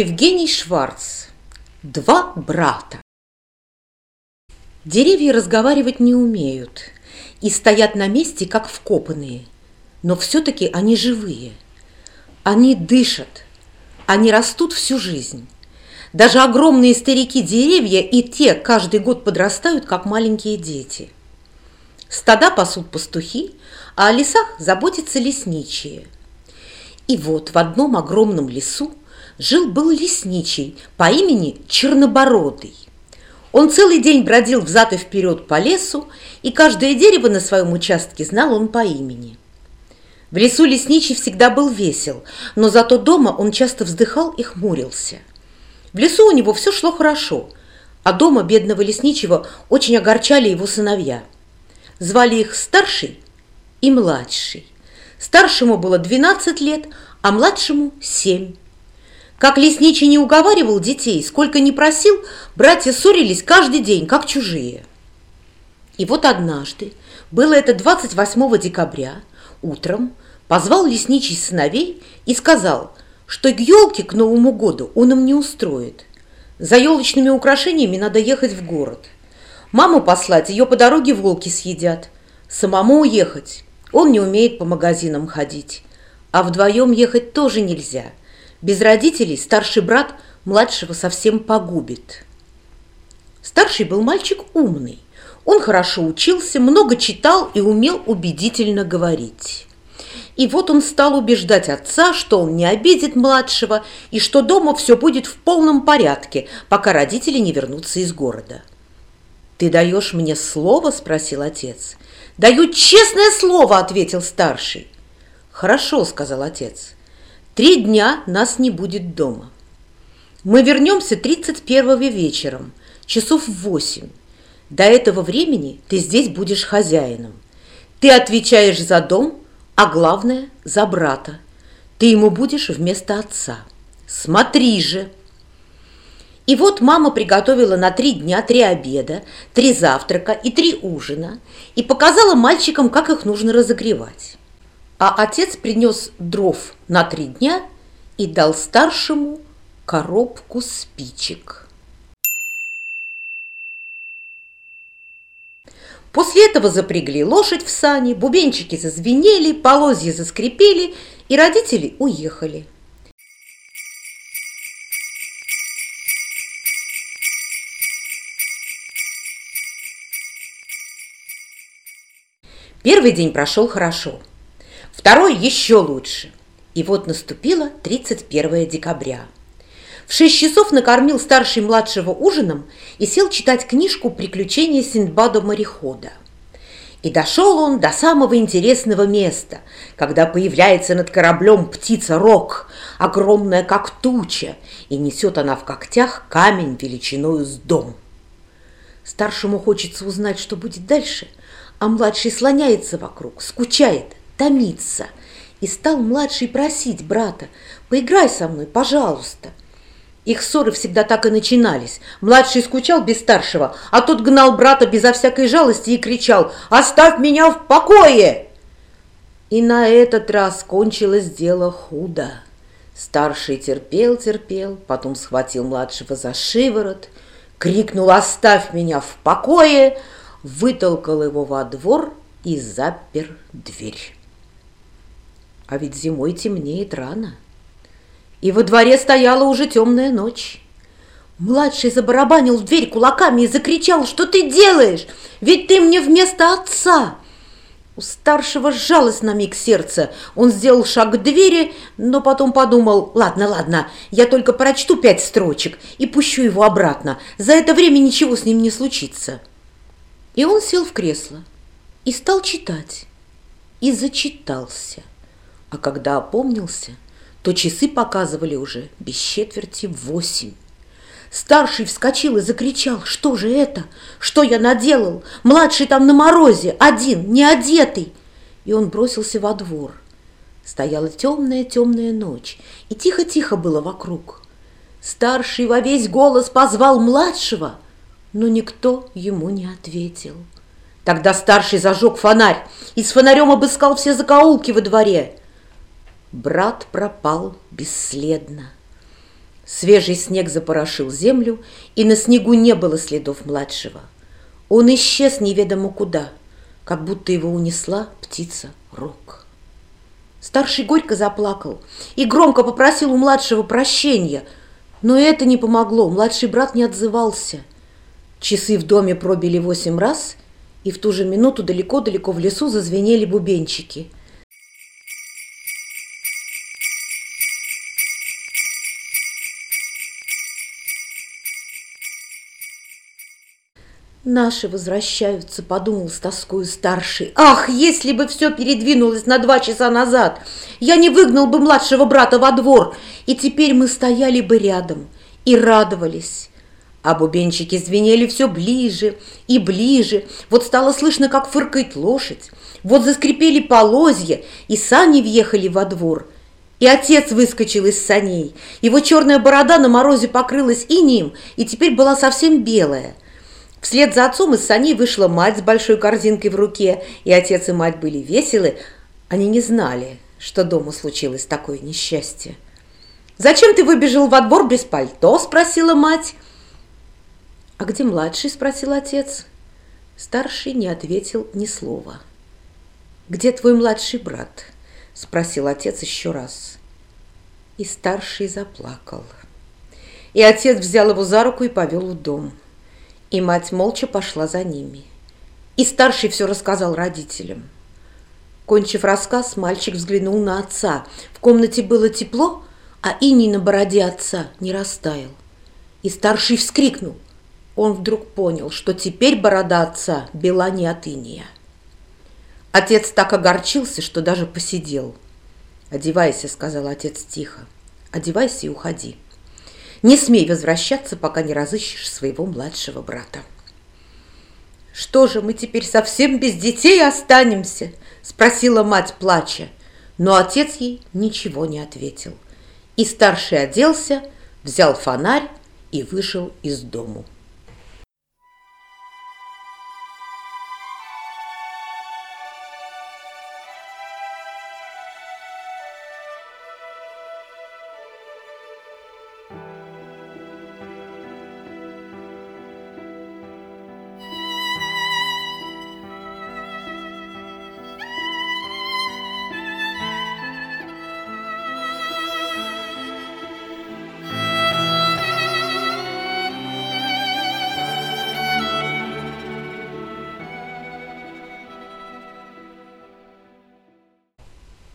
Евгений Шварц. Два брата. Деревья разговаривать не умеют и стоят на месте, как вкопанные, но все-таки они живые. Они дышат, они растут всю жизнь. Даже огромные старики-деревья и те каждый год подрастают, как маленькие дети. Стада пасут пастухи, а о лесах заботятся лесничие. И вот в одном огромном лесу жил-был лесничий по имени Чернобородый. Он целый день бродил взад и вперед по лесу, и каждое дерево на своем участке знал он по имени. В лесу лесничий всегда был весел, но зато дома он часто вздыхал и хмурился. В лесу у него все шло хорошо, а дома бедного лесничего очень огорчали его сыновья. Звали их старший и младший. Старшему было 12 лет, а младшему 7. Как лесничий не уговаривал детей, сколько не просил, братья ссорились каждый день, как чужие. И вот однажды, было это 28 декабря, утром позвал лесничий сыновей и сказал, что к елке к Новому году он им не устроит. За елочными украшениями надо ехать в город. Маму послать, ее по дороге волки съедят. Самому уехать. Он не умеет по магазинам ходить. А вдвоем ехать тоже нельзя – без родителей старший брат младшего совсем погубит. Старший был мальчик умный. Он хорошо учился, много читал и умел убедительно говорить. И вот он стал убеждать отца, что он не обидит младшего и что дома все будет в полном порядке, пока родители не вернутся из города. «Ты даешь мне слово?» – спросил отец. «Даю честное слово!» – ответил старший. «Хорошо», – сказал отец. Три дня нас не будет дома. Мы вернемся 31 вечером, часов в восемь. До этого времени ты здесь будешь хозяином. Ты отвечаешь за дом, а главное – за брата. Ты ему будешь вместо отца. Смотри же! И вот мама приготовила на три дня три обеда, три завтрака и три ужина и показала мальчикам, как их нужно разогревать а отец принес дров на три дня и дал старшему коробку спичек. После этого запрягли лошадь в сани, бубенчики зазвенели, полозья заскрипели, и родители уехали. Первый день прошел хорошо – Второй еще лучше. И вот наступило 31 декабря. В шесть часов накормил старший младшего ужином и сел читать книжку «Приключения Синдбада-морехода». И дошел он до самого интересного места, когда появляется над кораблем птица Рок, огромная как туча, и несет она в когтях камень величиною с дом. Старшему хочется узнать, что будет дальше, а младший слоняется вокруг, скучает, томиться. И стал младший просить брата, поиграй со мной, пожалуйста. Их ссоры всегда так и начинались. Младший скучал без старшего, а тот гнал брата безо всякой жалости и кричал «Оставь меня в покое!» И на этот раз кончилось дело худо. Старший терпел-терпел, потом схватил младшего за шиворот, крикнул «Оставь меня в покое!», вытолкал его во двор и запер дверь. А ведь зимой темнеет рано. И во дворе стояла уже темная ночь. Младший забарабанил в дверь кулаками и закричал, что ты делаешь? Ведь ты мне вместо отца. У старшего сжалось на миг сердце. Он сделал шаг к двери, но потом подумал, ладно, ладно, я только прочту пять строчек и пущу его обратно. За это время ничего с ним не случится. И он сел в кресло и стал читать. И зачитался. А когда опомнился, то часы показывали уже без четверти восемь. Старший вскочил и закричал, что же это? Что я наделал? Младший там на морозе, один, не одетый. И он бросился во двор. Стояла темная-темная ночь, и тихо-тихо было вокруг. Старший во весь голос позвал младшего, но никто ему не ответил. Тогда старший зажег фонарь и с фонарем обыскал все закоулки во дворе. Брат пропал бесследно. Свежий снег запорошил землю, и на снегу не было следов младшего. Он исчез неведомо куда, как будто его унесла птица Рок. Старший горько заплакал и громко попросил у младшего прощения, но это не помогло, младший брат не отзывался. Часы в доме пробили восемь раз, и в ту же минуту далеко-далеко в лесу зазвенели бубенчики – «Наши возвращаются», — подумал с тоскою старший. «Ах, если бы все передвинулось на два часа назад! Я не выгнал бы младшего брата во двор, и теперь мы стояли бы рядом и радовались». А бубенчики звенели все ближе и ближе. Вот стало слышно, как фыркает лошадь. Вот заскрипели полозья, и сани въехали во двор. И отец выскочил из саней. Его черная борода на морозе покрылась инеем и теперь была совсем белая – Вслед за отцом из саней вышла мать с большой корзинкой в руке, и отец и мать были веселы. Они не знали, что дома случилось такое несчастье. «Зачем ты выбежал во двор без пальто?» – спросила мать. «А где младший?» – спросил отец. Старший не ответил ни слова. «Где твой младший брат?» – спросил отец еще раз. И старший заплакал. И отец взял его за руку и повел в дом. И мать молча пошла за ними. И старший все рассказал родителям. Кончив рассказ, мальчик взглянул на отца. В комнате было тепло, а иней на бороде отца не растаял. И старший вскрикнул. Он вдруг понял, что теперь борода отца бела не от иния. Отец так огорчился, что даже посидел. «Одевайся», — сказал отец тихо. «Одевайся и уходи». Не смей возвращаться, пока не разыщешь своего младшего брата. «Что же, мы теперь совсем без детей останемся?» – спросила мать, плача. Но отец ей ничего не ответил. И старший оделся, взял фонарь и вышел из дому.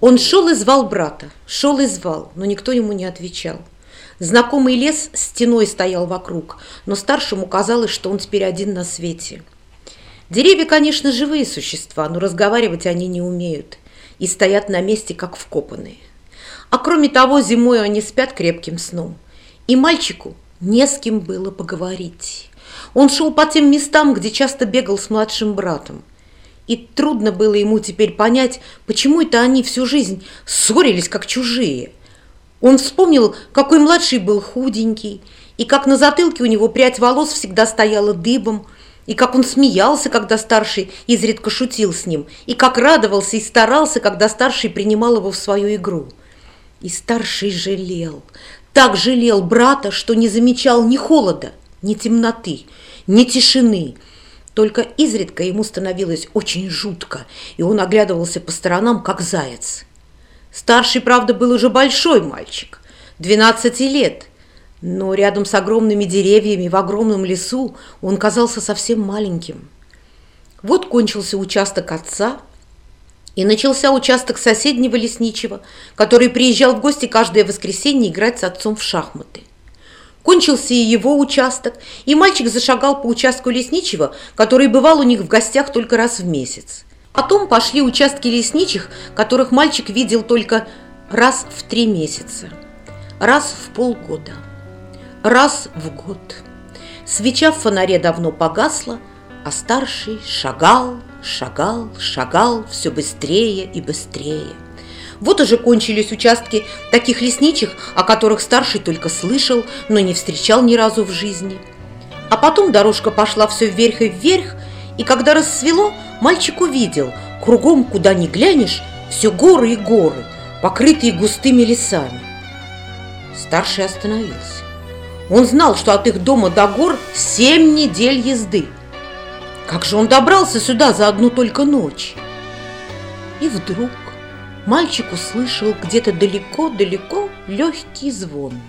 Он шел и звал брата, шел и звал, но никто ему не отвечал. Знакомый лес стеной стоял вокруг, но старшему казалось, что он теперь один на свете. Деревья, конечно, живые существа, но разговаривать они не умеют и стоят на месте, как вкопанные. А кроме того, зимой они спят крепким сном. И мальчику не с кем было поговорить. Он шел по тем местам, где часто бегал с младшим братом – и трудно было ему теперь понять, почему это они всю жизнь ссорились, как чужие. Он вспомнил, какой младший был худенький, и как на затылке у него прядь волос всегда стояла дыбом, и как он смеялся, когда старший изредка шутил с ним, и как радовался и старался, когда старший принимал его в свою игру. И старший жалел, так жалел брата, что не замечал ни холода, ни темноты, ни тишины, только изредка ему становилось очень жутко, и он оглядывался по сторонам, как заяц. Старший, правда, был уже большой мальчик, 12 лет, но рядом с огромными деревьями в огромном лесу он казался совсем маленьким. Вот кончился участок отца, и начался участок соседнего лесничего, который приезжал в гости каждое воскресенье играть с отцом в шахматы. Кончился и его участок, и мальчик зашагал по участку лесничего, который бывал у них в гостях только раз в месяц. Потом пошли участки лесничих, которых мальчик видел только раз в три месяца, раз в полгода, раз в год. Свеча в фонаре давно погасла, а старший шагал, шагал, шагал все быстрее и быстрее. Вот уже кончились участки таких лесничих, о которых старший только слышал, но не встречал ни разу в жизни. А потом дорожка пошла все вверх и вверх, и когда рассвело, мальчик увидел, кругом, куда ни глянешь, все горы и горы, покрытые густыми лесами. Старший остановился. Он знал, что от их дома до гор семь недель езды. Как же он добрался сюда за одну только ночь? И вдруг мальчик услышал где-то далеко-далеко легкий звон.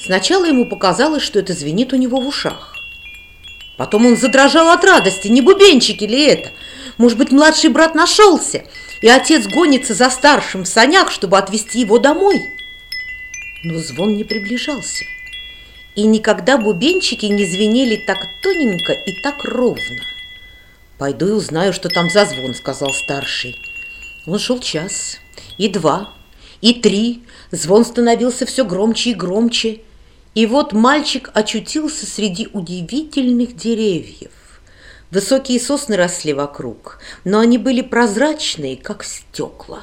Сначала ему показалось, что это звенит у него в ушах. Потом он задрожал от радости. Не бубенчики ли это? Может быть, младший брат нашелся, и отец гонится за старшим в санях, чтобы отвезти его домой? Но звон не приближался. И никогда бубенчики не звенели так тоненько и так ровно. «Пойду и узнаю, что там за звон», — сказал старший. Он шел час, и два, и три. Звон становился все громче и громче. И вот мальчик очутился среди удивительных деревьев. Высокие сосны росли вокруг, но они были прозрачные, как стекла.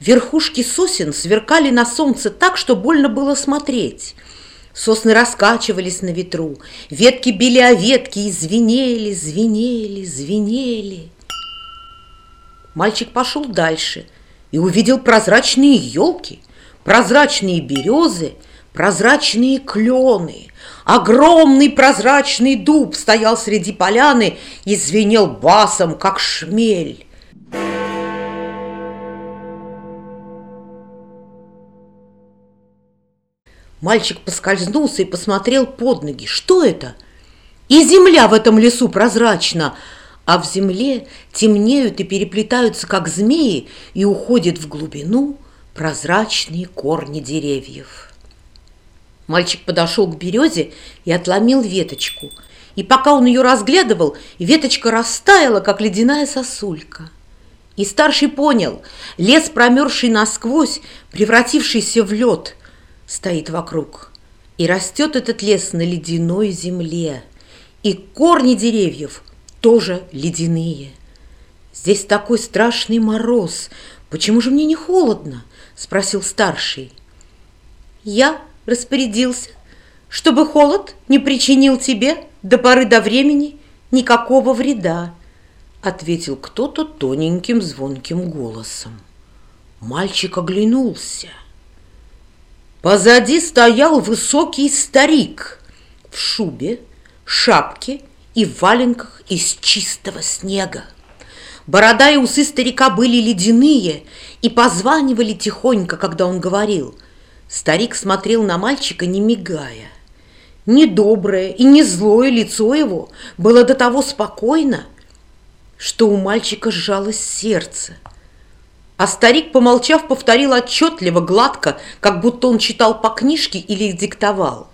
Верхушки сосен сверкали на солнце так, что больно было смотреть. Сосны раскачивались на ветру, ветки били о ветки и звенели, звенели, звенели. Мальчик пошел дальше и увидел прозрачные елки, прозрачные березы, прозрачные клены. Огромный прозрачный дуб стоял среди поляны и звенел басом, как шмель. Мальчик поскользнулся и посмотрел под ноги. Что это? И земля в этом лесу прозрачна, а в земле темнеют и переплетаются, как змеи, и уходят в глубину прозрачные корни деревьев. Мальчик подошел к березе и отломил веточку. И пока он ее разглядывал, веточка растаяла, как ледяная сосулька. И старший понял, лес, промерзший насквозь, превратившийся в лед, стоит вокруг. И растет этот лес на ледяной земле. И корни деревьев тоже ледяные. Здесь такой страшный мороз. Почему же мне не холодно? Спросил старший. Я распорядился, чтобы холод не причинил тебе до поры до времени никакого вреда, ответил кто-то тоненьким звонким голосом. Мальчик оглянулся. Позади стоял высокий старик в шубе, шапке и в валенках из чистого снега. Борода и усы старика были ледяные и позванивали тихонько, когда он говорил. Старик смотрел на мальчика, не мигая. Недоброе и не злое лицо его было до того спокойно, что у мальчика сжалось сердце. А старик, помолчав, повторил отчетливо, гладко, как будто он читал по книжке или диктовал.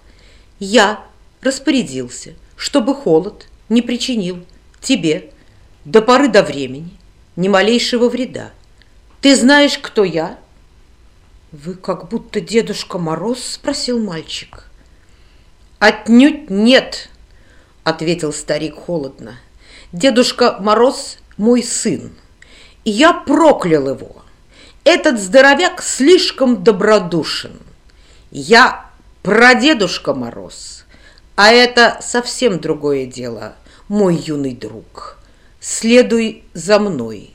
«Я распорядился, чтобы холод не причинил тебе до поры до времени ни малейшего вреда. Ты знаешь, кто я?» «Вы как будто Дедушка Мороз?» – спросил мальчик. «Отнюдь нет!» – ответил старик холодно. «Дедушка Мороз – мой сын, и я проклял его. Этот здоровяк слишком добродушен. Я прадедушка Мороз, а это совсем другое дело» мой юный друг, следуй за мной.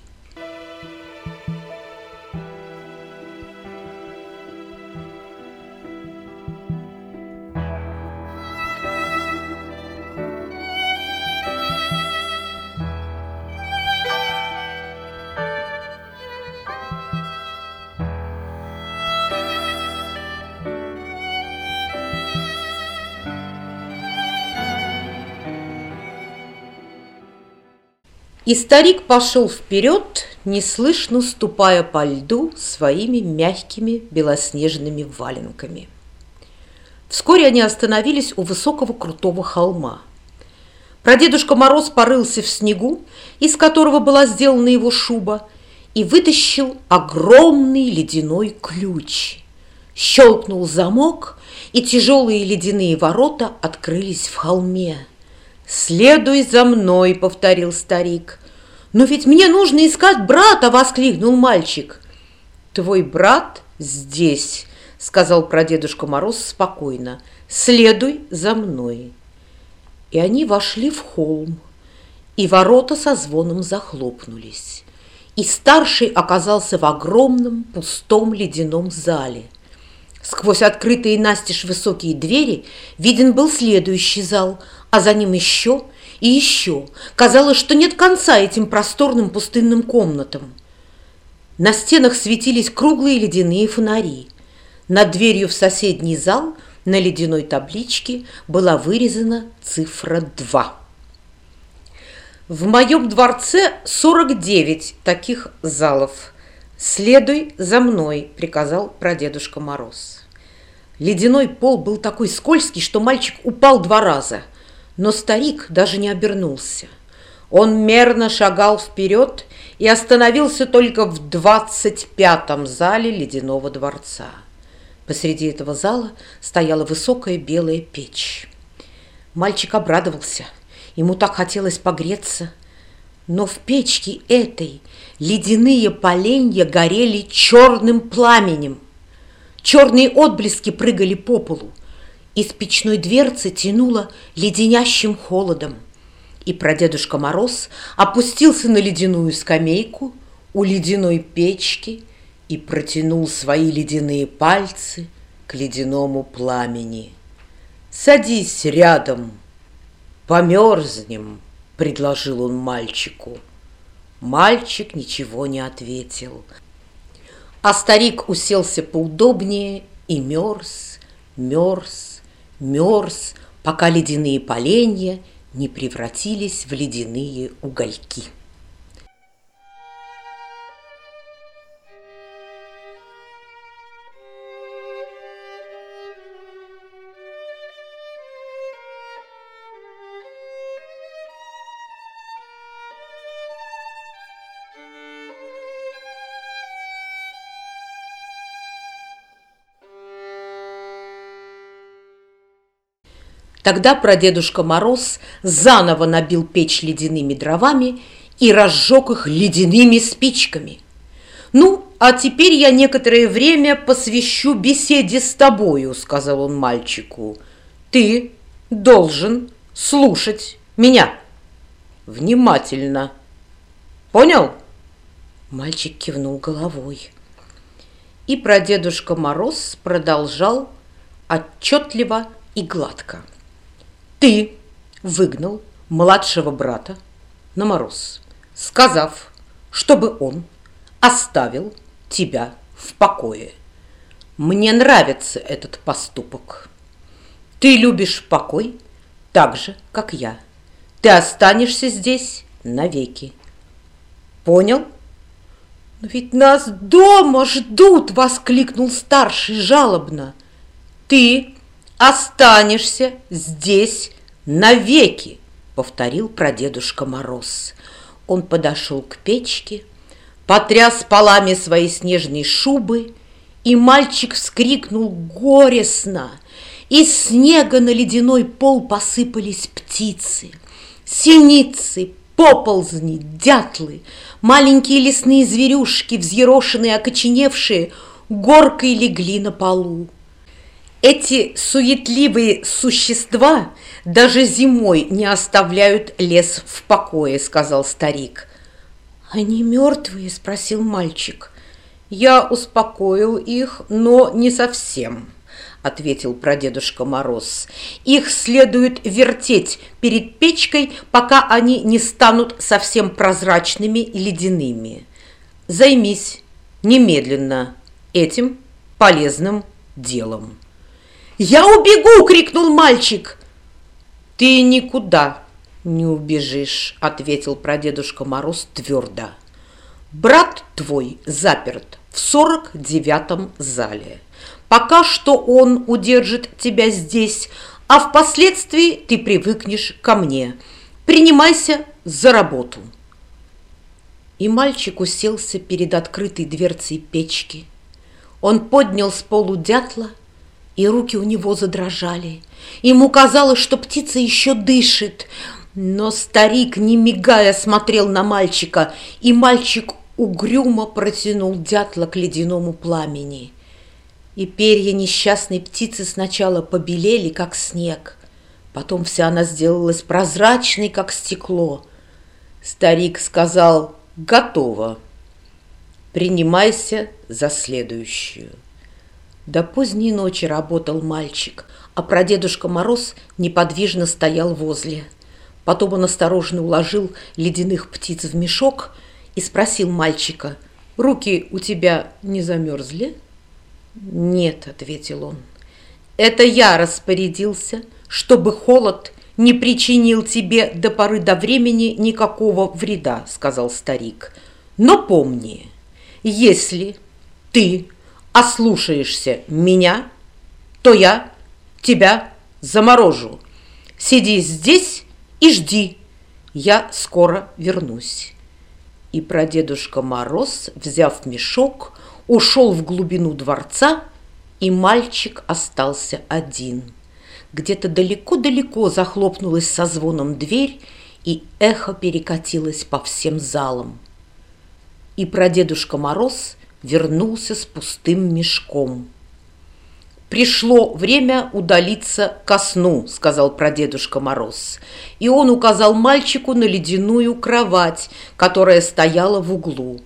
И старик пошел вперед, неслышно ступая по льду своими мягкими белоснежными валенками. Вскоре они остановились у высокого крутого холма. Прадедушка Мороз порылся в снегу, из которого была сделана его шуба, и вытащил огромный ледяной ключ. Щелкнул замок, и тяжелые ледяные ворота открылись в холме. «Следуй за мной», — повторил старик. «Но ведь мне нужно искать брата!» — воскликнул мальчик. «Твой брат здесь», — сказал прадедушка Мороз спокойно. «Следуй за мной». И они вошли в холм, и ворота со звоном захлопнулись. И старший оказался в огромном пустом ледяном зале. Сквозь открытые настежь высокие двери виден был следующий зал, а за ним еще и еще. Казалось, что нет конца этим просторным пустынным комнатам. На стенах светились круглые ледяные фонари. Над дверью в соседний зал на ледяной табличке была вырезана цифра 2. В моем дворце 49 таких залов. «Следуй за мной», — приказал прадедушка Мороз. Ледяной пол был такой скользкий, что мальчик упал два раза, но старик даже не обернулся. Он мерно шагал вперед и остановился только в двадцать пятом зале ледяного дворца. Посреди этого зала стояла высокая белая печь. Мальчик обрадовался — Ему так хотелось погреться. Но в печке этой ледяные поленья горели черным пламенем. Черные отблески прыгали по полу. Из печной дверцы тянуло леденящим холодом. И прадедушка Мороз опустился на ледяную скамейку у ледяной печки и протянул свои ледяные пальцы к ледяному пламени. «Садись рядом!» «Померзнем», — предложил он мальчику. Мальчик ничего не ответил. А старик уселся поудобнее и мерз, мерз, мерз, пока ледяные поленья не превратились в ледяные угольки. Тогда прадедушка Мороз заново набил печь ледяными дровами и разжег их ледяными спичками. «Ну, а теперь я некоторое время посвящу беседе с тобою», — сказал он мальчику. «Ты должен слушать меня внимательно. Понял?» Мальчик кивнул головой. И прадедушка Мороз продолжал отчетливо и гладко. Ты выгнал младшего брата на мороз, сказав, чтобы он оставил тебя в покое. Мне нравится этот поступок. Ты любишь покой так же, как я. Ты останешься здесь навеки. Понял? Но ведь нас дома ждут, воскликнул старший жалобно. Ты останешься здесь навеки, повторил прадедушка Мороз. Он подошел к печке, потряс полами своей снежной шубы, и мальчик вскрикнул горестно. Из снега на ледяной пол посыпались птицы, синицы, поползни, дятлы, маленькие лесные зверюшки, взъерошенные, окоченевшие, горкой легли на полу. Эти суетливые существа даже зимой не оставляют лес в покое, сказал старик. Они мертвые? спросил мальчик. Я успокоил их, но не совсем, ответил прадедушка Мороз. Их следует вертеть перед печкой, пока они не станут совсем прозрачными и ледяными. Займись немедленно этим полезным делом. «Я убегу!» – крикнул мальчик. «Ты никуда не убежишь», – ответил прадедушка Мороз твердо. «Брат твой заперт в сорок девятом зале. Пока что он удержит тебя здесь, а впоследствии ты привыкнешь ко мне. Принимайся за работу». И мальчик уселся перед открытой дверцей печки. Он поднял с полу дятла – и руки у него задрожали. Ему казалось, что птица еще дышит, но старик, не мигая, смотрел на мальчика, и мальчик угрюмо протянул дятла к ледяному пламени. И перья несчастной птицы сначала побелели, как снег, потом вся она сделалась прозрачной, как стекло. Старик сказал «Готово. Принимайся за следующую». До поздней ночи работал мальчик, а прадедушка Мороз неподвижно стоял возле. Потом он осторожно уложил ледяных птиц в мешок и спросил мальчика, «Руки у тебя не замерзли?» «Нет», — ответил он. «Это я распорядился, чтобы холод не причинил тебе до поры до времени никакого вреда», — сказал старик. «Но помни, если ты ослушаешься меня, то я тебя заморожу. Сиди здесь и жди, я скоро вернусь. И прадедушка Мороз, взяв мешок, ушел в глубину дворца, и мальчик остался один. Где-то далеко-далеко захлопнулась со звоном дверь, и эхо перекатилось по всем залам. И прадедушка Мороз вернулся с пустым мешком. «Пришло время удалиться ко сну», — сказал прадедушка Мороз. И он указал мальчику на ледяную кровать, которая стояла в углу.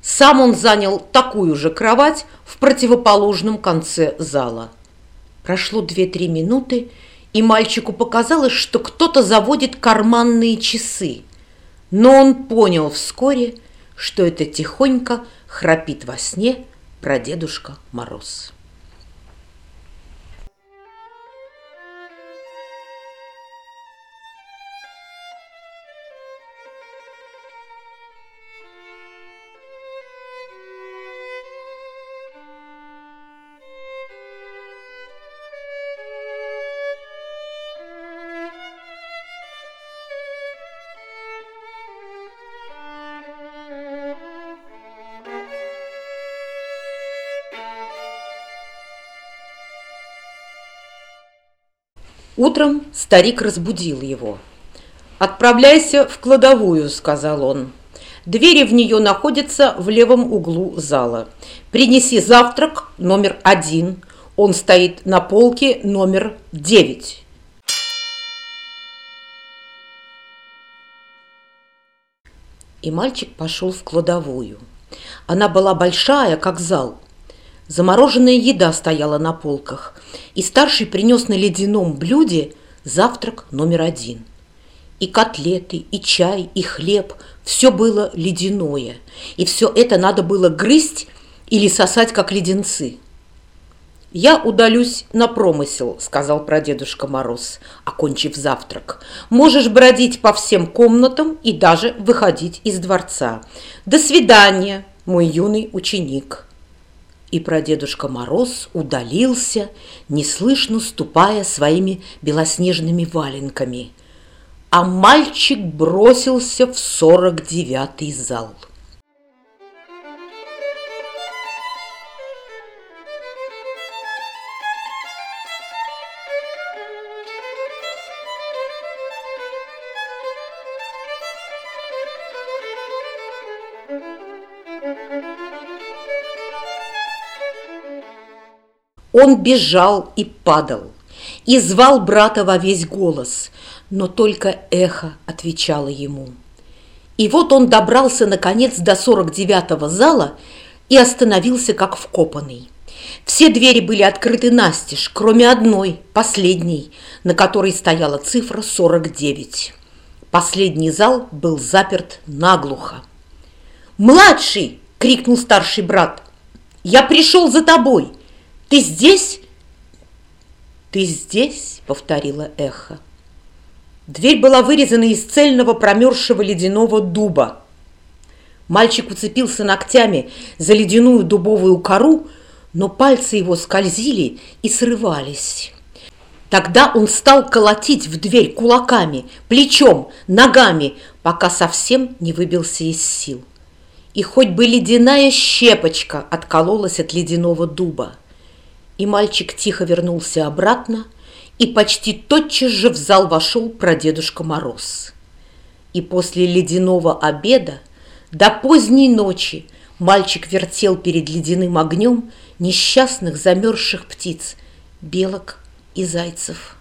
Сам он занял такую же кровать в противоположном конце зала. Прошло две-три минуты, и мальчику показалось, что кто-то заводит карманные часы. Но он понял вскоре, что это тихонько храпит во сне прадедушка Мороз. Утром старик разбудил его. «Отправляйся в кладовую», — сказал он. «Двери в нее находятся в левом углу зала. Принеси завтрак номер один. Он стоит на полке номер девять». И мальчик пошел в кладовую. Она была большая, как зал. Замороженная еда стояла на полках, и старший принес на ледяном блюде завтрак номер один. И котлеты, и чай, и хлеб – все было ледяное, и все это надо было грызть или сосать, как леденцы. «Я удалюсь на промысел», – сказал прадедушка Мороз, окончив завтрак. «Можешь бродить по всем комнатам и даже выходить из дворца. До свидания, мой юный ученик» и прадедушка Мороз удалился, неслышно ступая своими белоснежными валенками, а мальчик бросился в сорок девятый зал. Он бежал и падал, и звал брата во весь голос, но только эхо отвечало ему. И вот он добрался, наконец, до сорок девятого зала и остановился, как вкопанный. Все двери были открыты настежь, кроме одной, последней, на которой стояла цифра 49. Последний зал был заперт наглухо. «Младший!» — крикнул старший брат. «Я пришел за тобой!» Ты здесь?» «Ты здесь?» — повторила эхо. Дверь была вырезана из цельного промерзшего ледяного дуба. Мальчик уцепился ногтями за ледяную дубовую кору, но пальцы его скользили и срывались. Тогда он стал колотить в дверь кулаками, плечом, ногами, пока совсем не выбился из сил. И хоть бы ледяная щепочка откололась от ледяного дуба. И мальчик тихо вернулся обратно, и почти тотчас же в зал вошел прадедушка Мороз. И после ледяного обеда до поздней ночи мальчик вертел перед ледяным огнем несчастных замерзших птиц, белок и зайцев.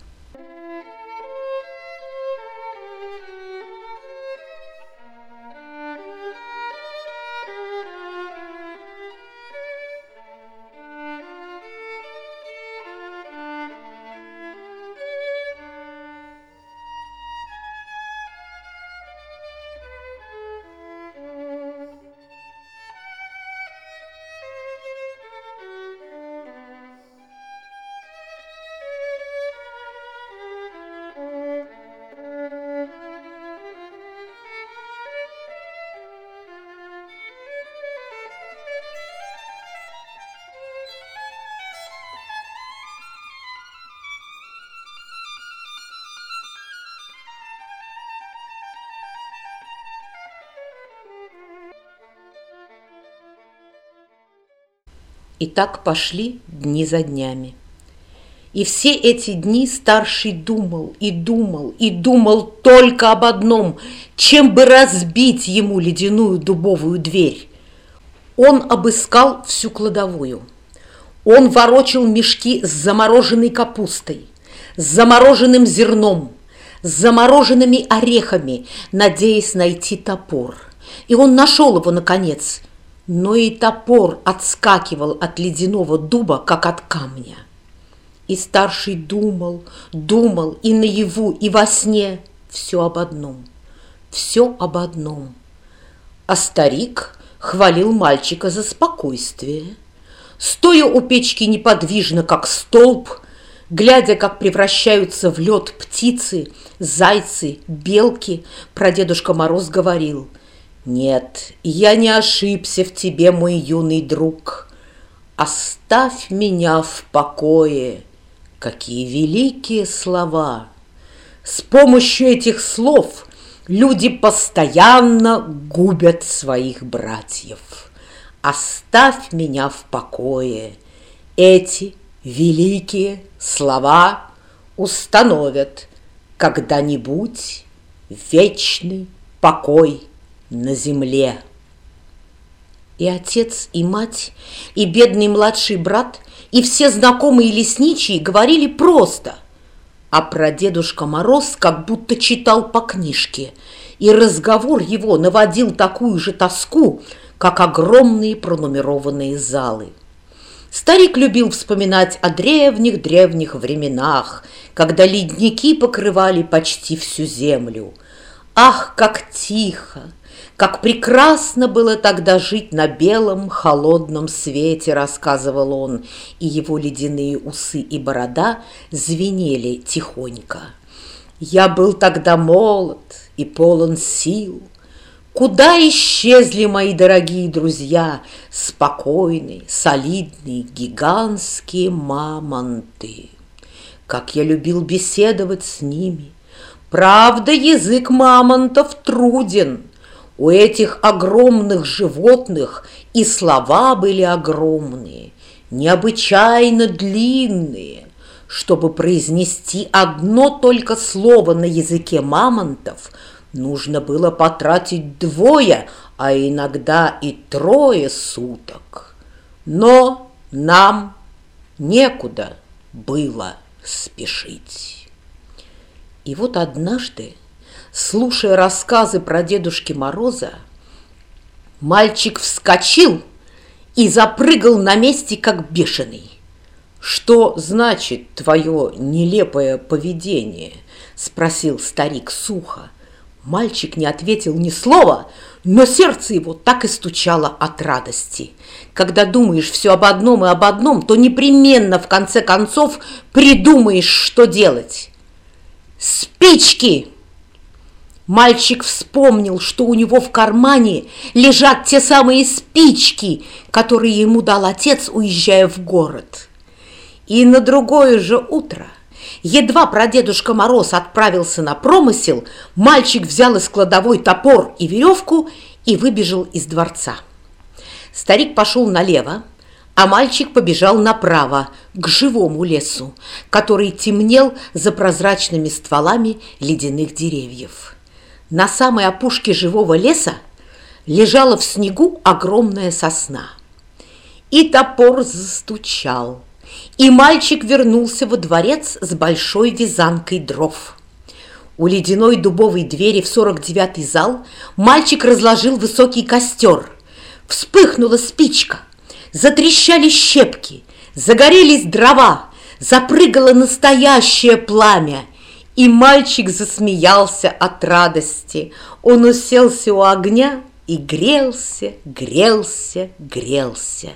Так пошли дни за днями. И все эти дни старший думал и думал и думал только об одном, чем бы разбить ему ледяную дубовую дверь. Он обыскал всю кладовую. Он ворочил мешки с замороженной капустой, с замороженным зерном, с замороженными орехами, надеясь найти топор. И он нашел его, наконец, но и топор отскакивал от ледяного дуба, как от камня. И старший думал, думал и наяву, и во сне все об одном, все об одном. А старик хвалил мальчика за спокойствие. Стоя у печки неподвижно, как столб, глядя, как превращаются в лед птицы, зайцы, белки, прадедушка Мороз говорил, «Нет, я не ошибся в тебе, мой юный друг. Оставь меня в покое». Какие великие слова! С помощью этих слов люди постоянно губят своих братьев. Оставь меня в покое. Эти великие слова установят когда-нибудь вечный покой на земле. И отец, и мать, и бедный младший брат – и все знакомые лесничие говорили просто, а про Дедушка Мороз как будто читал по книжке, и разговор его наводил такую же тоску, как огромные пронумерованные залы. Старик любил вспоминать о древних-древних временах, когда ледники покрывали почти всю землю. Ах, как тихо, как прекрасно было тогда жить на белом холодном свете, рассказывал он, и его ледяные усы и борода звенели тихонько. Я был тогда молод и полон сил. Куда исчезли мои дорогие друзья, спокойные, солидные, гигантские мамонты? Как я любил беседовать с ними. Правда, язык мамонтов труден, у этих огромных животных и слова были огромные, необычайно длинные. Чтобы произнести одно только слово на языке мамонтов, нужно было потратить двое, а иногда и трое суток. Но нам некуда было спешить. И вот однажды Слушая рассказы про Дедушки Мороза, мальчик вскочил и запрыгал на месте, как бешеный. «Что значит твое нелепое поведение?» – спросил старик сухо. Мальчик не ответил ни слова, но сердце его так и стучало от радости. Когда думаешь все об одном и об одном, то непременно в конце концов придумаешь, что делать. «Спички!» Мальчик вспомнил, что у него в кармане лежат те самые спички, которые ему дал отец, уезжая в город. И на другое же утро, едва прадедушка Мороз отправился на промысел, мальчик взял из кладовой топор и веревку и выбежал из дворца. Старик пошел налево, а мальчик побежал направо, к живому лесу, который темнел за прозрачными стволами ледяных деревьев. На самой опушке живого леса лежала в снегу огромная сосна. И топор застучал, и мальчик вернулся во дворец с большой вязанкой дров. У ледяной дубовой двери в сорок девятый зал мальчик разложил высокий костер. Вспыхнула спичка, затрещали щепки, загорелись дрова, запрыгало настоящее пламя – и мальчик засмеялся от радости. Он уселся у огня и грелся, грелся, грелся.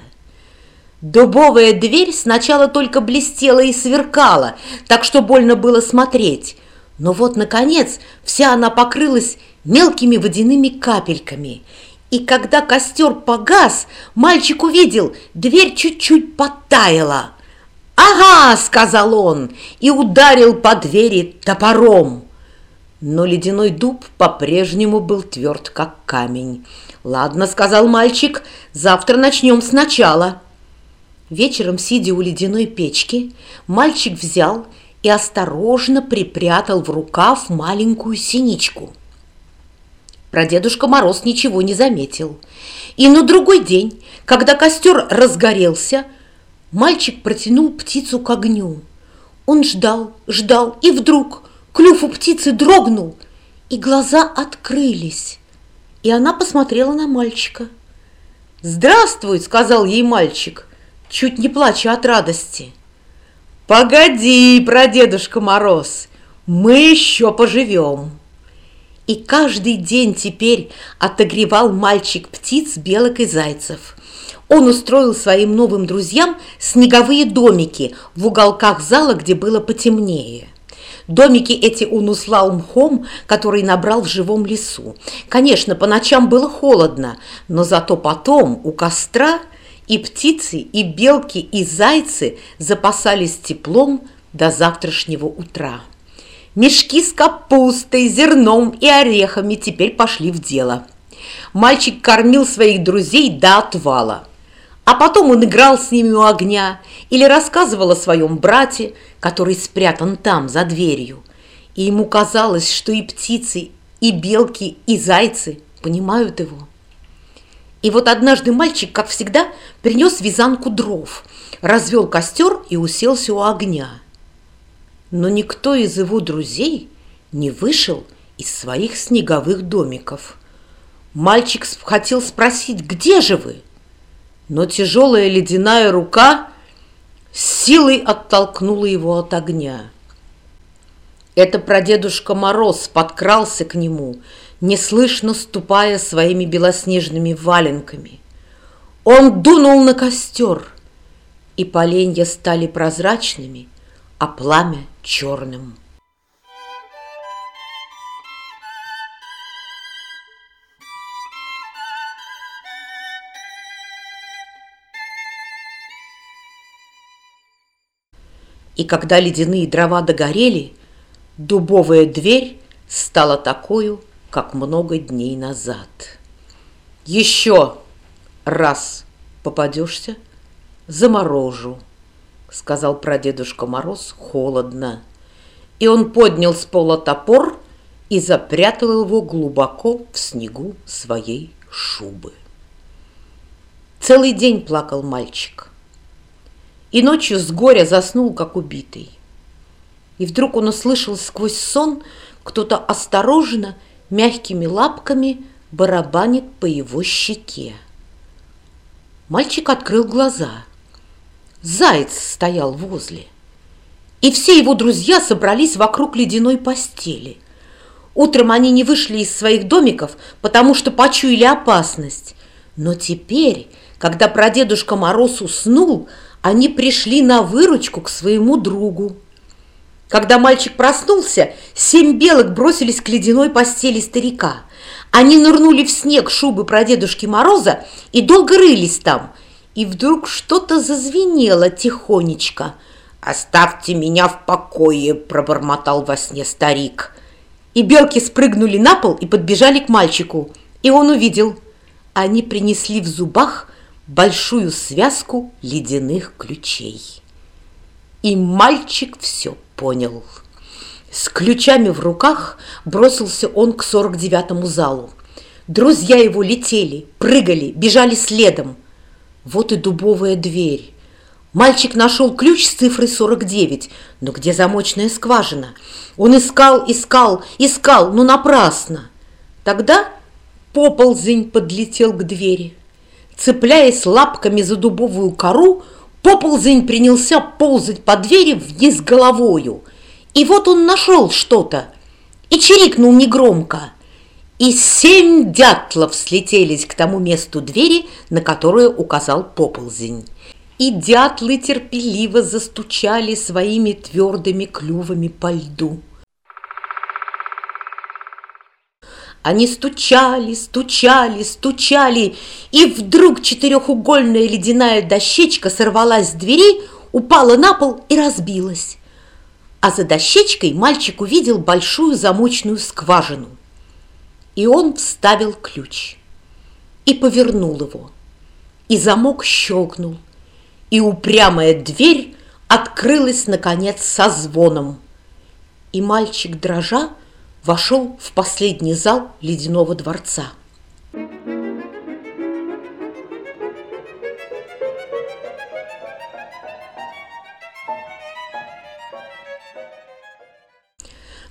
Дубовая дверь сначала только блестела и сверкала, так что больно было смотреть. Но вот, наконец, вся она покрылась мелкими водяными капельками. И когда костер погас, мальчик увидел, дверь чуть-чуть подтаяла – «Ага!» — сказал он и ударил по двери топором. Но ледяной дуб по-прежнему был тверд, как камень. «Ладно», — сказал мальчик, — «завтра начнем сначала». Вечером, сидя у ледяной печки, мальчик взял и осторожно припрятал в рукав маленькую синичку. Прадедушка Мороз ничего не заметил. И на другой день, когда костер разгорелся, мальчик протянул птицу к огню. Он ждал, ждал, и вдруг клюв у птицы дрогнул, и глаза открылись. И она посмотрела на мальчика. «Здравствуй!» — сказал ей мальчик, чуть не плача от радости. «Погоди, прадедушка Мороз, мы еще поживем!» И каждый день теперь отогревал мальчик птиц, белок и зайцев. Он устроил своим новым друзьям снеговые домики в уголках зала, где было потемнее. Домики эти он услал мхом, который набрал в живом лесу. Конечно, по ночам было холодно, но зато потом у костра и птицы, и белки, и зайцы запасались теплом до завтрашнего утра. Мешки с капустой, зерном и орехами теперь пошли в дело. Мальчик кормил своих друзей до отвала. А потом он играл с ними у огня или рассказывал о своем брате, который спрятан там, за дверью. И ему казалось, что и птицы, и белки, и зайцы понимают его. И вот однажды мальчик, как всегда, принес вязанку дров, развел костер и уселся у огня – но никто из его друзей не вышел из своих снеговых домиков. Мальчик хотел спросить, где же вы? Но тяжелая ледяная рука силой оттолкнула его от огня. Это прадедушка Мороз подкрался к нему, неслышно ступая своими белоснежными валенками. Он дунул на костер, и поленья стали прозрачными, а пламя черным. И когда ледяные дрова догорели, дубовая дверь стала такой, как много дней назад. Еще раз попадешься, заморожу, — сказал прадедушка Мороз холодно. И он поднял с пола топор и запрятал его глубоко в снегу своей шубы. Целый день плакал мальчик. И ночью с горя заснул, как убитый. И вдруг он услышал сквозь сон, кто-то осторожно, мягкими лапками барабанит по его щеке. Мальчик открыл глаза — Заяц стоял возле. И все его друзья собрались вокруг ледяной постели. Утром они не вышли из своих домиков, потому что почуяли опасность. Но теперь, когда прадедушка Мороз уснул, они пришли на выручку к своему другу. Когда мальчик проснулся, семь белок бросились к ледяной постели старика. Они нырнули в снег шубы прадедушки Мороза и долго рылись там – и вдруг что-то зазвенело тихонечко. «Оставьте меня в покое!» – пробормотал во сне старик. И белки спрыгнули на пол и подбежали к мальчику. И он увидел. Они принесли в зубах большую связку ледяных ключей. И мальчик все понял. С ключами в руках бросился он к сорок девятому залу. Друзья его летели, прыгали, бежали следом – вот и дубовая дверь. Мальчик нашел ключ с цифрой 49, но где замочная скважина? Он искал, искал, искал, но напрасно. Тогда поползень подлетел к двери. Цепляясь лапками за дубовую кору, поползень принялся ползать по двери вниз головою. И вот он нашел что-то и чирикнул негромко – и семь дятлов слетелись к тому месту двери, на которое указал поползень. И дятлы терпеливо застучали своими твердыми клювами по льду. Они стучали, стучали, стучали, и вдруг четырехугольная ледяная дощечка сорвалась с двери, упала на пол и разбилась. А за дощечкой мальчик увидел большую замочную скважину и он вставил ключ и повернул его, и замок щелкнул, и упрямая дверь открылась, наконец, со звоном. И мальчик, дрожа, вошел в последний зал ледяного дворца.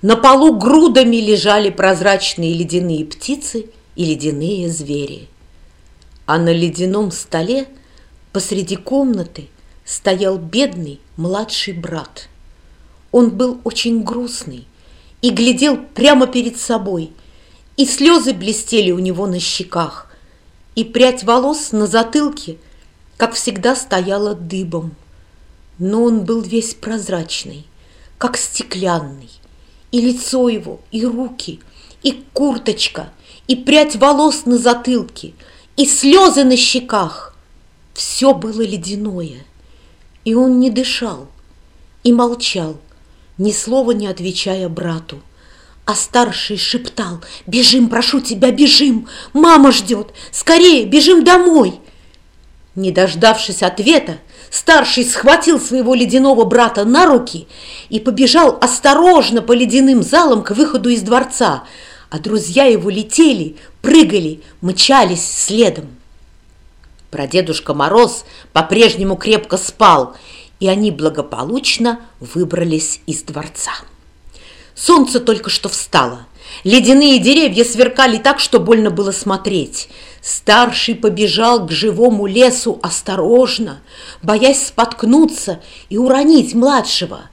На полу грудами лежали прозрачные ледяные птицы и ледяные звери. А на ледяном столе посреди комнаты стоял бедный младший брат. Он был очень грустный и глядел прямо перед собой, и слезы блестели у него на щеках, и прядь волос на затылке, как всегда, стояла дыбом. Но он был весь прозрачный, как стеклянный, и лицо его, и руки, и курточка, и прядь волос на затылке, и слезы на щеках. Все было ледяное, и он не дышал, и молчал, ни слова не отвечая брату. А старший шептал, «Бежим, прошу тебя, бежим! Мама ждет! Скорее, бежим домой!» Не дождавшись ответа, старший схватил своего ледяного брата на руки и побежал осторожно по ледяным залам к выходу из дворца, а друзья его летели, прыгали, мчались следом. Прадедушка Мороз по-прежнему крепко спал, и они благополучно выбрались из дворца. Солнце только что встало. Ледяные деревья сверкали так, что больно было смотреть. Старший побежал к живому лесу осторожно, боясь споткнуться и уронить младшего.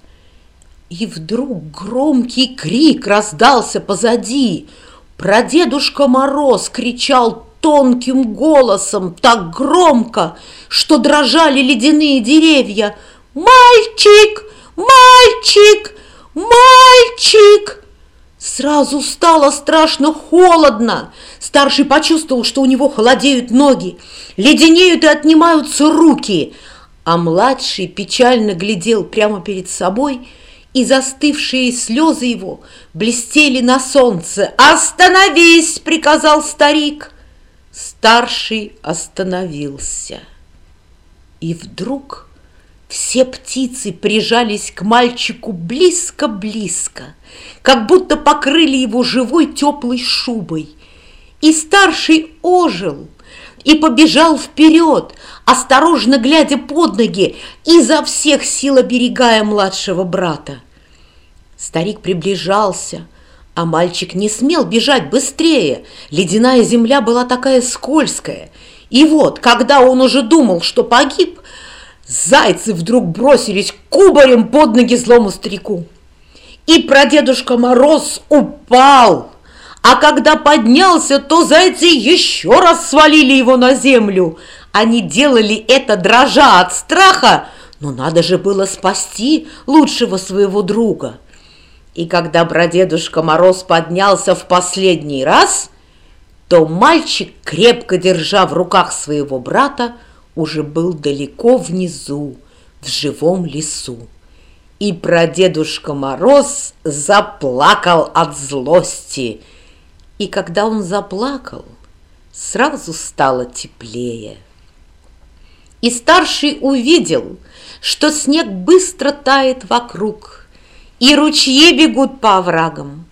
И вдруг громкий крик раздался позади. Прадедушка Мороз кричал тонким голосом, так громко, что дрожали ледяные деревья. «Мальчик! Мальчик! Мальчик!» Сразу стало страшно холодно. Старший почувствовал, что у него холодеют ноги, леденеют и отнимаются руки. А младший печально глядел прямо перед собой, и застывшие слезы его блестели на солнце. «Остановись!» — приказал старик. Старший остановился. И вдруг все птицы прижались к мальчику близко-близко, как будто покрыли его живой теплой шубой. И старший ожил и побежал вперед, осторожно глядя под ноги, изо всех сил оберегая младшего брата. Старик приближался, а мальчик не смел бежать быстрее. Ледяная земля была такая скользкая. И вот, когда он уже думал, что погиб, зайцы вдруг бросились кубарем под ноги злому старику. И прадедушка Мороз упал. А когда поднялся, то зайцы еще раз свалили его на землю. Они делали это дрожа от страха, но надо же было спасти лучшего своего друга. И когда прадедушка Мороз поднялся в последний раз, то мальчик, крепко держа в руках своего брата, уже был далеко внизу, в живом лесу. И прадедушка Мороз заплакал от злости. И когда он заплакал, сразу стало теплее. И старший увидел, что снег быстро тает вокруг – и ручьи бегут по оврагам,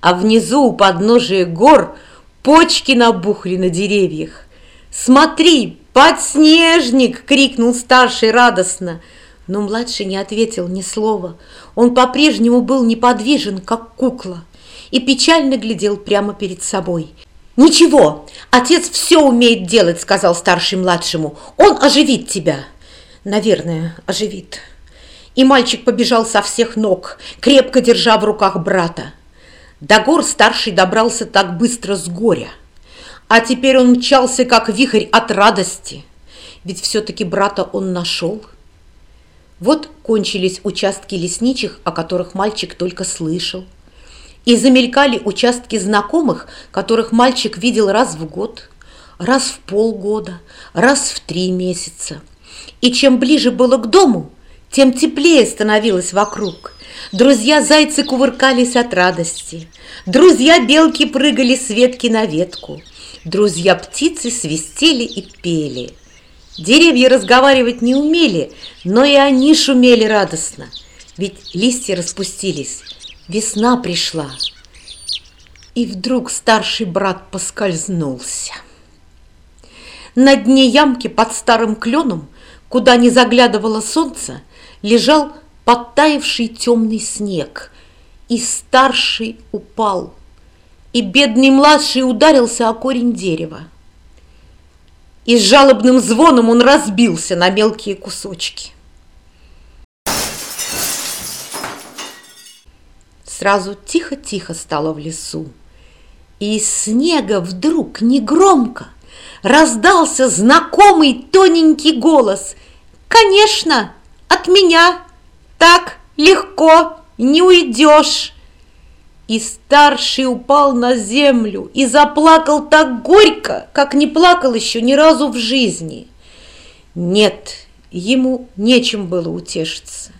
а внизу у подножия гор почки набухли на деревьях. «Смотри, подснежник!» — крикнул старший радостно. Но младший не ответил ни слова. Он по-прежнему был неподвижен, как кукла, и печально глядел прямо перед собой. «Ничего, отец все умеет делать», — сказал старший младшему. «Он оживит тебя». «Наверное, оживит». И мальчик побежал со всех ног, крепко держа в руках брата. До гор старший добрался так быстро с горя. А теперь он мчался, как вихрь от радости. Ведь все-таки брата он нашел. Вот кончились участки лесничих, о которых мальчик только слышал. И замелькали участки знакомых, которых мальчик видел раз в год, раз в полгода, раз в три месяца. И чем ближе было к дому, тем теплее становилось вокруг. Друзья-зайцы кувыркались от радости. Друзья-белки прыгали с ветки на ветку. Друзья-птицы свистели и пели. Деревья разговаривать не умели, но и они шумели радостно, ведь листья распустились, весна пришла. И вдруг старший брат поскользнулся. На дне ямки под старым кленом, куда не заглядывало солнце, лежал подтаивший темный снег, и старший упал, и бедный младший ударился о корень дерева и с жалобным звоном он разбился на мелкие кусочки. Сразу тихо-тихо стало в лесу, и из снега вдруг негромко раздался знакомый тоненький голос. «Конечно, от меня! Так легко не уйдешь!» И старший упал на землю и заплакал так горько, как не плакал еще ни разу в жизни. Нет, ему нечем было утешиться,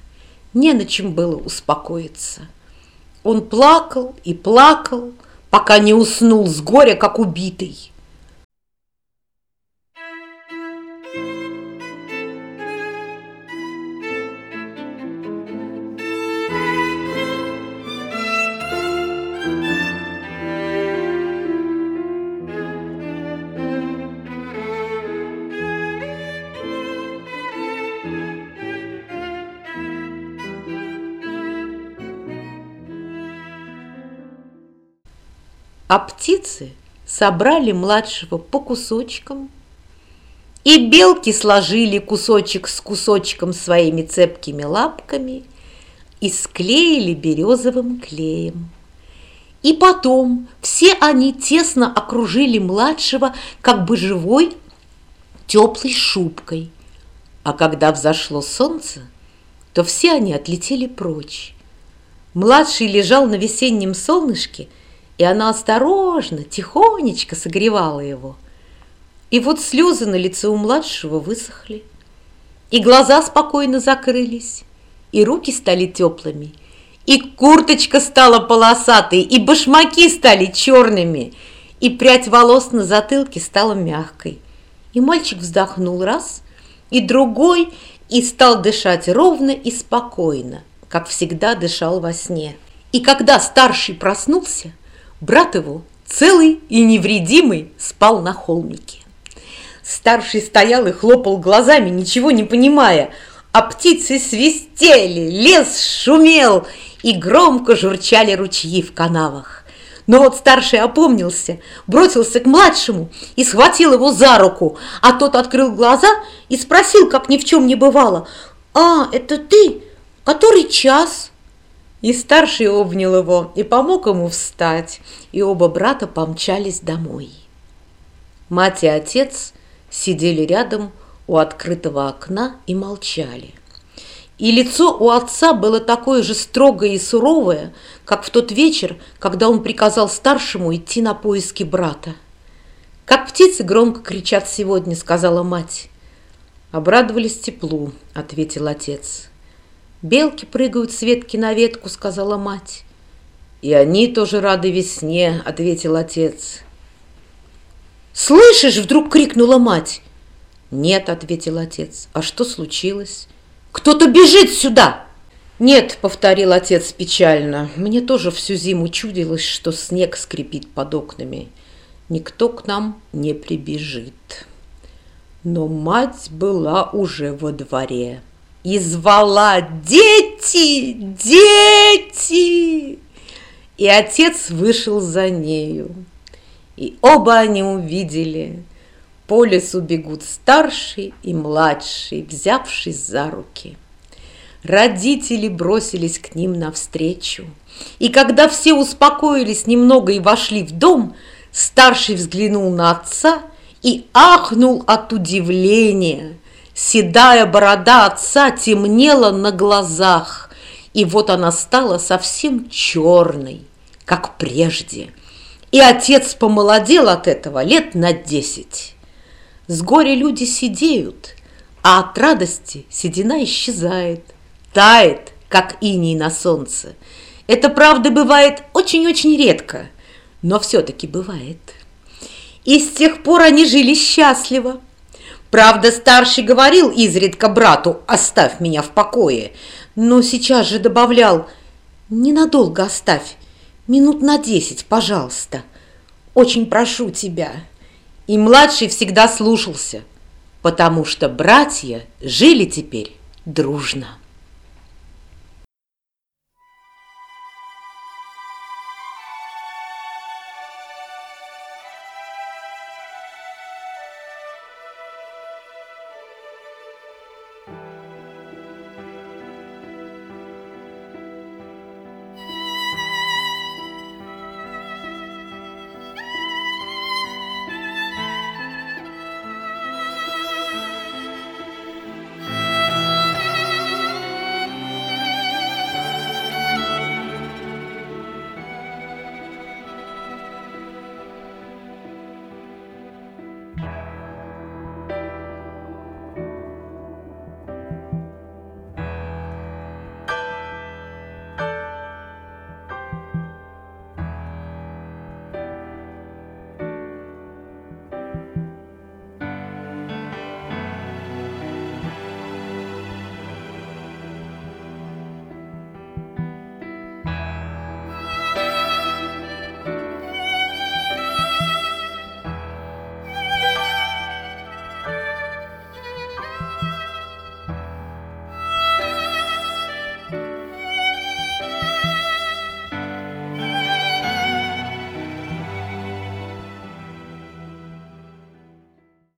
не на чем было успокоиться. Он плакал и плакал, пока не уснул с горя, как убитый. А птицы собрали младшего по кусочкам, и белки сложили кусочек с кусочком своими цепкими лапками и склеили березовым клеем. И потом все они тесно окружили младшего как бы живой теплой шубкой. А когда взошло солнце, то все они отлетели прочь. Младший лежал на весеннем солнышке – и она осторожно, тихонечко согревала его. И вот слезы на лице у младшего высохли, и глаза спокойно закрылись, и руки стали теплыми, и курточка стала полосатой, и башмаки стали черными, и прядь волос на затылке стала мягкой. И мальчик вздохнул раз, и другой, и стал дышать ровно и спокойно, как всегда дышал во сне. И когда старший проснулся, Брат его, целый и невредимый, спал на холмике. Старший стоял и хлопал глазами, ничего не понимая, а птицы свистели, лес шумел и громко журчали ручьи в канавах. Но вот старший опомнился, бросился к младшему и схватил его за руку, а тот открыл глаза и спросил, как ни в чем не бывало, «А, это ты? Который час?» И старший обнял его и помог ему встать, и оба брата помчались домой. Мать и отец сидели рядом у открытого окна и молчали. И лицо у отца было такое же строгое и суровое, как в тот вечер, когда он приказал старшему идти на поиски брата. «Как птицы громко кричат сегодня», — сказала мать. «Обрадовались теплу», — ответил отец. Белки прыгают с ветки на ветку, сказала мать. И они тоже рады весне, ответил отец. Слышишь, вдруг крикнула мать. Нет, ответил отец. А что случилось? Кто-то бежит сюда. Нет, повторил отец печально. Мне тоже всю зиму чудилось, что снег скрипит под окнами. Никто к нам не прибежит. Но мать была уже во дворе и звала «Дети! Дети!» И отец вышел за нею. И оба они увидели. По лесу бегут старший и младший, взявшись за руки. Родители бросились к ним навстречу. И когда все успокоились немного и вошли в дом, старший взглянул на отца и ахнул от удивления – Седая борода отца темнела на глазах, и вот она стала совсем черной, как прежде. И отец помолодел от этого лет на десять. С горя люди сидеют, а от радости седина исчезает, тает, как иней на солнце. Это, правда, бывает очень-очень редко, но все-таки бывает. И с тех пор они жили счастливо – Правда, старший говорил изредка брату «оставь меня в покое», но сейчас же добавлял «ненадолго оставь, минут на десять, пожалуйста, очень прошу тебя». И младший всегда слушался, потому что братья жили теперь дружно.